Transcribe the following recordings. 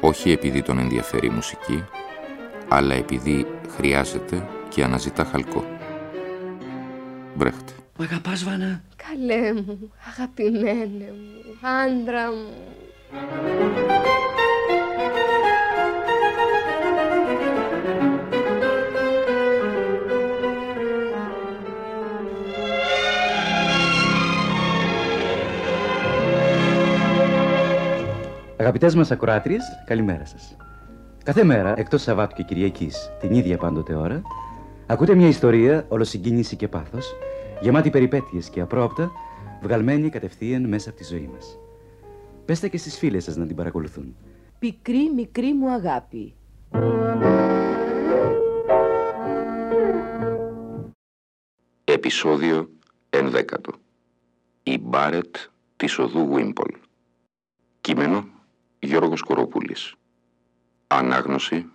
όχι επειδή τον ενδιαφέρει η μουσική, αλλά επειδή χρειάζεται και αναζητά χαλκό. Μπρέχτε. Μ' αγαπάς, Βάνα; Καλέ μου, αγαπημένε μου, άντρα μου. Αγαπητές μας ακροάτριες, καλημέρα σας. Κάθε μέρα, εκτός Σαββάτου και Κυριακής, την ίδια πάντοτε ώρα, ακούτε μια ιστορία όλο και πάθος, γεμάτη περιπέτειες και απρόπτα, βγαλμένη κατευθείαν μέσα από τη ζωή μας. Πέστε και στις φίλες σας να την παρακολουθούν. Πικρή μικρή μου αγάπη. Επισόδιο ενδέκατο. Η Μπάρετ της οδού Βίμπολ. Κείμενο Γιώργος Κοροπούλης. Ανάγνωση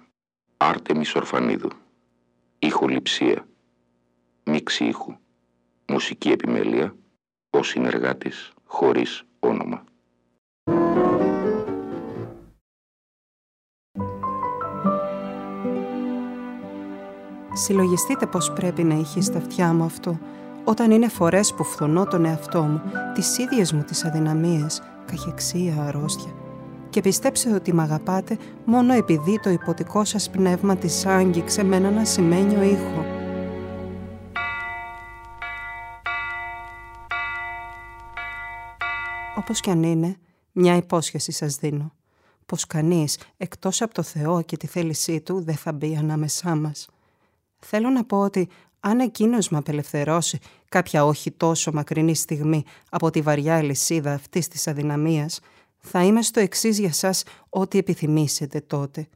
Άρτεμις Ορφανίδου Ηχοληψία Μίξη ήχου. Μουσική επιμέλεια Ο συνεργάτης χωρίς όνομα. Συλλογιστείτε πως πρέπει να έχει στα αυτιά μου αυτό όταν είναι φορές που φθονώ τον εαυτό μου, τις ίδιες μου τις αδυναμίες, καχεξία, αρρώστια και πιστέψτε ότι μ' αγαπάτε μόνο επειδή το υποτικό σας πνεύμα της άγγιξε με έναν ασημένιο ήχο. Όπως κι αν είναι, μια υπόσχεση σας δίνω. Πως κανείς, εκτός από το Θεό και τη θέλησή Του, δεν θα μπει ανάμεσά μας. Θέλω να πω ότι αν εκείνος με απελευθερώσει κάποια όχι τόσο μακρινή στιγμή από τη βαριά λυσίδα αυτής της αδυναμίας, θα είμαι στο εξής για σας ό,τι επιθυμήσετε τότε.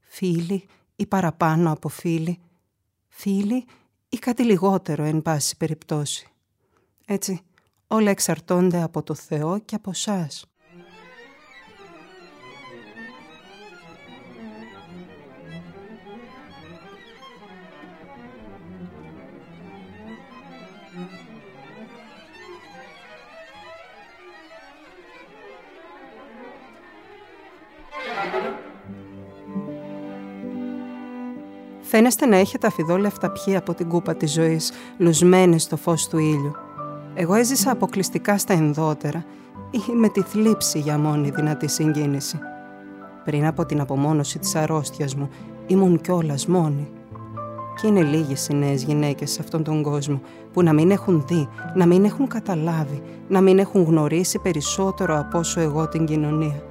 Φίλοι ή παραπάνω από φίλοι. Φίλοι ή κάτι λιγότερο εν πάση περιπτώσει. Έτσι, όλα εξαρτώνται από το Θεό και από σας. Φαίνεστε να έχετε αφιδόλευτα πιει από την κούπα της ζωής, λουσμένη στο φως του ήλιου. Εγώ έζησα αποκλειστικά στα ενδότερα ή με τη θλίψη για μόνη δυνατή συγκίνηση. Πριν από την απομόνωση της αρρώστιας μου, ήμουν κιόλας μόνη. Και είναι λίγες οι νέες γυναίκες σε αυτόν τον κόσμο που να μην έχουν δει, να μην έχουν καταλάβει, να μην έχουν γνωρίσει περισσότερο από όσο εγώ την κοινωνία.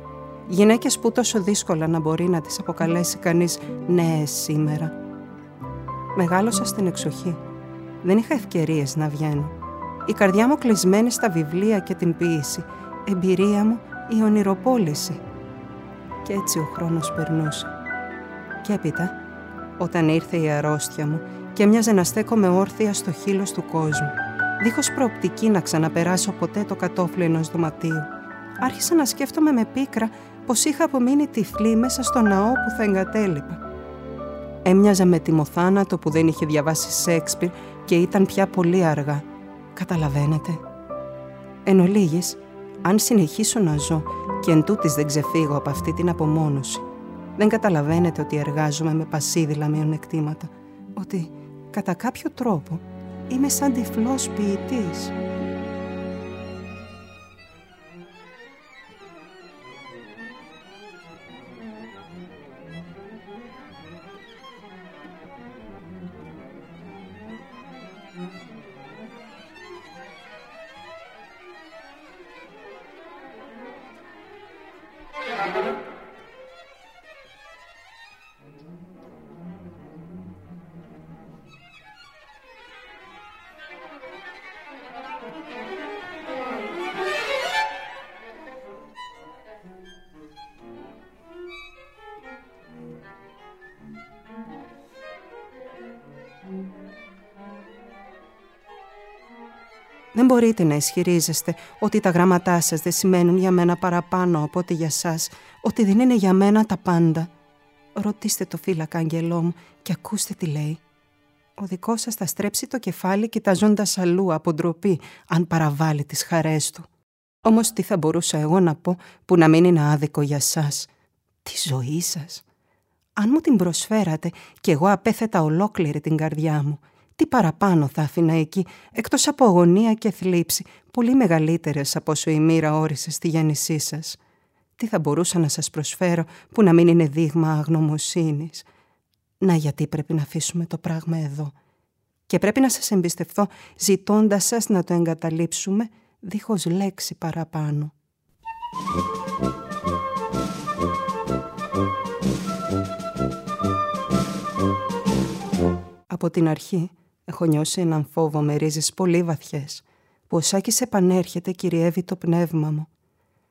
Γυναίκες που τόσο δύσκολα να μπορεί να τις αποκαλέσει κανείς νέες σήμερα Μεγάλωσα στην εξοχή. Δεν είχα ευκαιρίες να βγαίνω. Η καρδιά μου κλεισμένη στα βιβλία και την ποίηση. Εμπειρία μου η ονειροπόληση. Και έτσι ο χρόνος περνούσε. Και έπειτα, όταν ήρθε η αρρώστια μου και μοιάζε να στέκομαι όρθια στο χείλος του κόσμου, δίχως προοπτική να ξαναπεράσω ποτέ το κατόφλι ενός δωματίου, άρχισα να σκέφτομαι με πίκρα πως είχα απομείνει τυφλή μέσα στο ναό που θα εγκατέλειπα Έμοιαζε με τιμοθάνατο που δεν είχε διαβάσει Σέξπιρ και ήταν πια πολύ αργά. Καταλαβαίνετε. Εν ολίγης, αν συνεχίσω να ζω και εν τούτης δεν ξεφύγω από αυτή την απομόνωση, δεν καταλαβαίνετε ότι εργάζομαι με πασίδηλα μειονεκτήματα, ότι κατά κάποιο τρόπο είμαι σαν τυφλός ποιητής. Mm-hmm. Δεν μπορείτε να ισχυρίζεστε ότι τα γράμματά σας δεν σημαίνουν για μένα παραπάνω από ότι για σας, ότι δεν είναι για μένα τα πάντα. Ρωτήστε το φύλακα, αγγελό μου, και ακούστε τι λέει. Ο δικός σας θα στρέψει το κεφάλι κοιταζώντα αλλού από ντροπή, αν παραβάλει τις χαρές του. Όμως τι θα μπορούσα εγώ να πω που να μην είναι άδικο για σας; Τη ζωή σας. Αν μου την προσφέρατε και εγώ απέθετα ολόκληρη την καρδιά μου, τι παραπάνω θα άφηνα εκεί, εκτός από αγωνία και θλίψη, πολύ μεγαλύτερες από όσο η μοίρα όρισε στη γέννησή σας. Τι θα μπορούσα να σας προσφέρω που να μην είναι δείγμα αγνωμοσύνης; Να γιατί πρέπει να αφήσουμε το πράγμα εδώ. Και πρέπει να σας εμπιστευτώ ζητώντας σας να το εγκαταλείψουμε δίχως λέξη παραπάνω. Από την αρχή έχω νιώσει έναν φόβο με ρίζες πολύ βαθιές, που ο Σάκης επανέρχεται κυριεύει το πνεύμα μου,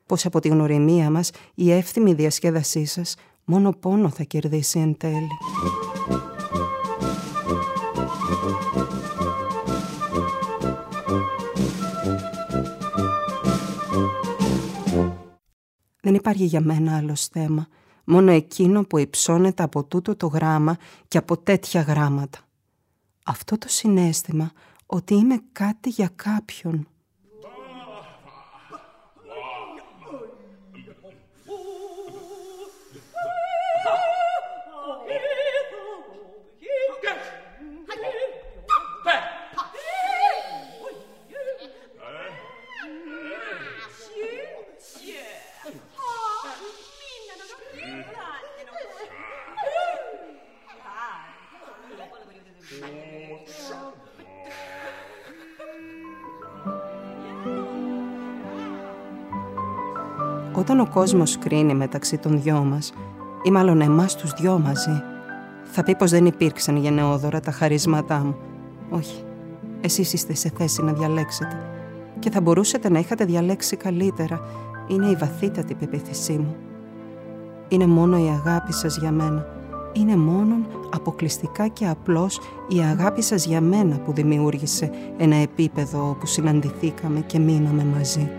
πως από τη γνωριμία μας η εύθυμη διασκέδασή σας μόνο πόνο θα κερδίσει εν τέλει. Δεν υπάρχει για μένα άλλος θέμα, μόνο εκείνο που υψώνεται από τούτο το γράμμα και από τέτοια γράμματα αυτό το συνέστημα ότι είμαι κάτι για κάποιον. Όταν ο κόσμος κρίνει μεταξύ των δυο μας, ή μάλλον εμάς τους δυο μαζί, θα πει πως δεν υπήρξαν γενναιόδωρα τα χαρίσματά μου. Όχι, εσείς είστε σε θέση να διαλέξετε. Και θα μπορούσατε να είχατε διαλέξει καλύτερα. Είναι η βαθύτατη πεποίθησή μου. Είναι μόνο η αγάπη σας για μένα. Είναι μόνον αποκλειστικά και απλώς η αγάπη σας για μένα που δημιούργησε ένα επίπεδο όπου συναντηθήκαμε και μείναμε μαζί.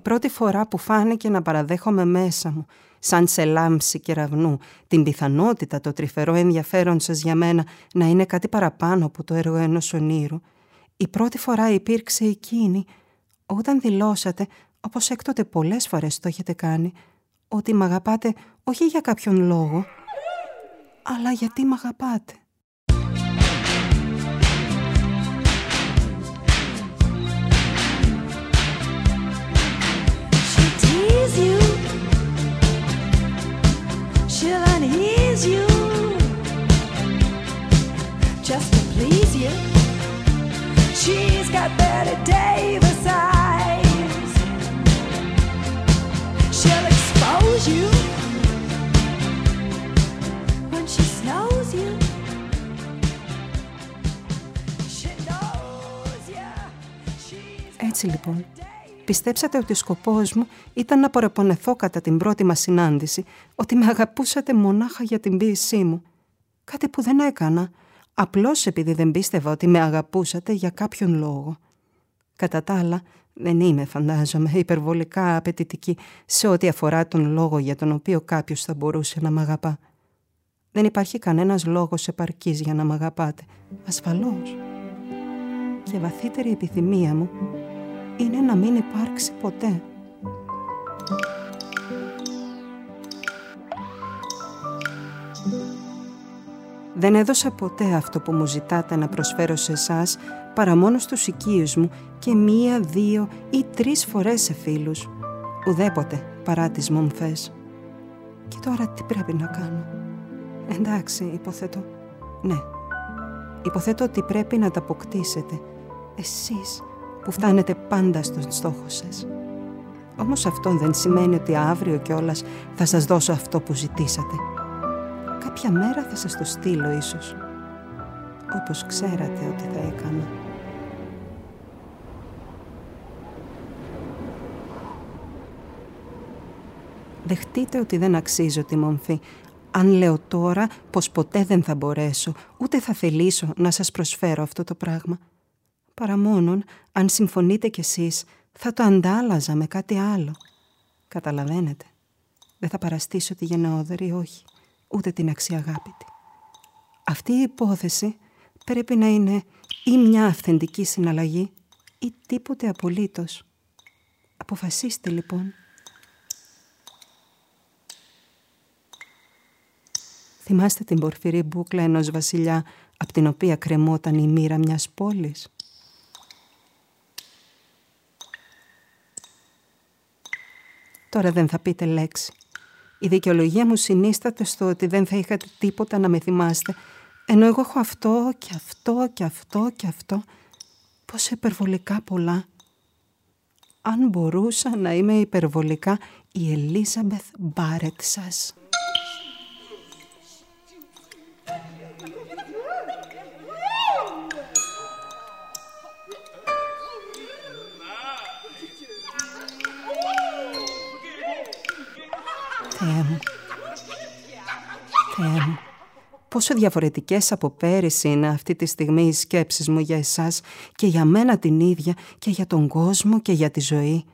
Η πρώτη φορά που φάνηκε να παραδέχομαι μέσα μου, σαν σε λάμψη κεραυνού, την πιθανότητα το τρυφερό ενδιαφέρον σας για μένα να είναι κάτι παραπάνω από το έργο ενός ονείρου, η πρώτη φορά υπήρξε εκείνη όταν δηλώσατε, όπως έκτοτε πολλές φορές το έχετε κάνει, ότι μ' αγαπάτε όχι για κάποιον λόγο, αλλά γιατί μ' αγαπάτε. she'll ease you just to please you. She's got Betty Davis eyes. She'll expose you when she snows you. She knows you. Έτσι λοιπόν, πιστέψατε ότι ο σκοπός μου ήταν να παραπονεθώ κατά την πρώτη μας συνάντηση, ότι με αγαπούσατε μονάχα για την ποίησή μου. Κάτι που δεν έκανα, απλώς επειδή δεν πίστευα ότι με αγαπούσατε για κάποιον λόγο. Κατά τα άλλα, δεν είμαι, φαντάζομαι, υπερβολικά απαιτητική σε ό,τι αφορά τον λόγο για τον οποίο κάποιος θα μπορούσε να μ' αγαπά. Δεν υπάρχει κανένας λόγος επαρκής για να μ' αγαπάτε. Ασφαλώς. Και βαθύτερη επιθυμία μου είναι να μην υπάρξει ποτέ. Δεν έδωσα ποτέ αυτό που μου ζητάτε να προσφέρω σε εσάς παρά μόνο στους οικείους μου και μία, δύο ή τρεις φορές σε φίλους. Ουδέποτε παρά τις μομφές. Και τώρα τι πρέπει να κάνω; Εντάξει, υποθέτω. Ναι. Υποθέτω ότι πρέπει να τα αποκτήσετε. Εσείς που φτάνετε πάντα στον στόχο σας. Όμως αυτό δεν σημαίνει ότι αύριο κιόλας θα σας δώσω αυτό που ζητήσατε. Κάποια μέρα θα σας το στείλω ίσως. Όπως ξέρατε ότι θα έκανα. Δεχτείτε ότι δεν αξίζω τη μομφή. Αν λέω τώρα πως ποτέ δεν θα μπορέσω, ούτε θα θελήσω να σας προσφέρω αυτό το πράγμα. Παρά μόνον, αν συμφωνείτε κι εσείς, θα το αντάλλαζα με κάτι άλλο. Καταλαβαίνετε. Δεν θα παραστήσω τη γενναιόδερη, όχι, ούτε την αξιαγάπητη. Αυτή η υπόθεση πρέπει να είναι ή μια αυθεντική συναλλαγή ή τίποτε απολύτως. Αποφασίστε λοιπόν. Θυμάστε την πορφυρή μπούκλα ενός βασιλιά από την οποία κρεμόταν η μοίρα μιας πόλης; Τώρα δεν θα πείτε λέξη. Η δικαιολογία μου συνίσταται στο ότι δεν θα είχατε τίποτα να με θυμάστε, ενώ εγώ έχω αυτό και αυτό και αυτό και αυτό. Πόσο υπερβολικά πολλά. Αν μπορούσα να είμαι υπερβολικά η Ελίζαμπεθ Μπάρετ σας. Θεέ μου. Θεέ μου. Πόσο διαφορετικές από πέρυσι είναι αυτή τη στιγμή οι σκέψεις μου για εσάς και για μένα την ίδια και για τον κόσμο και για τη ζωή.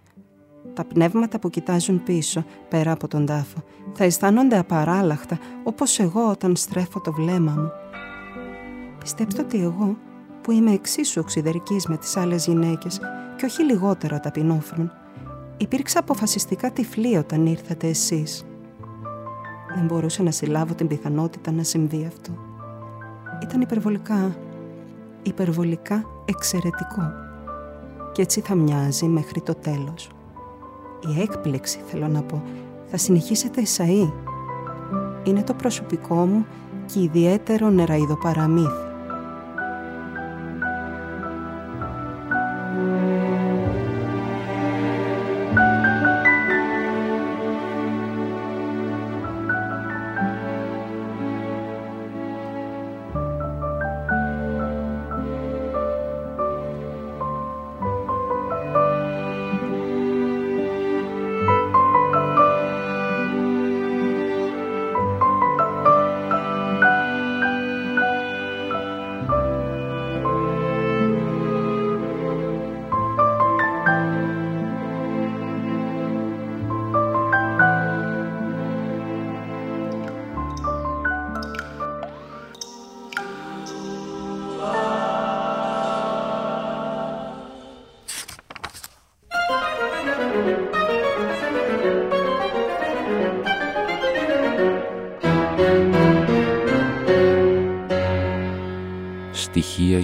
Τα πνεύματα που κοιτάζουν πίσω, πέρα από τον τάφο, θα αισθάνονται απαράλλαχτα όπως εγώ όταν στρέφω το βλέμμα μου. Πιστέψτε ότι εγώ, που είμαι εξίσου οξυδερικής με τις άλλες γυναίκες και όχι λιγότερο ταπεινόφρον, υπήρξα αποφασιστικά τυφλή όταν ήρθατε εσείς. Δεν μπορούσα να συλλάβω την πιθανότητα να συμβεί αυτό. Ήταν υπερβολικά, υπερβολικά εξαιρετικό. Και έτσι θα μοιάζει μέχρι το τέλος. Η έκπληξη, θέλω να πω, θα συνεχίσετε εσαΐ. Είναι το προσωπικό μου και ιδιαίτερο νεραϊδοπαραμύθι.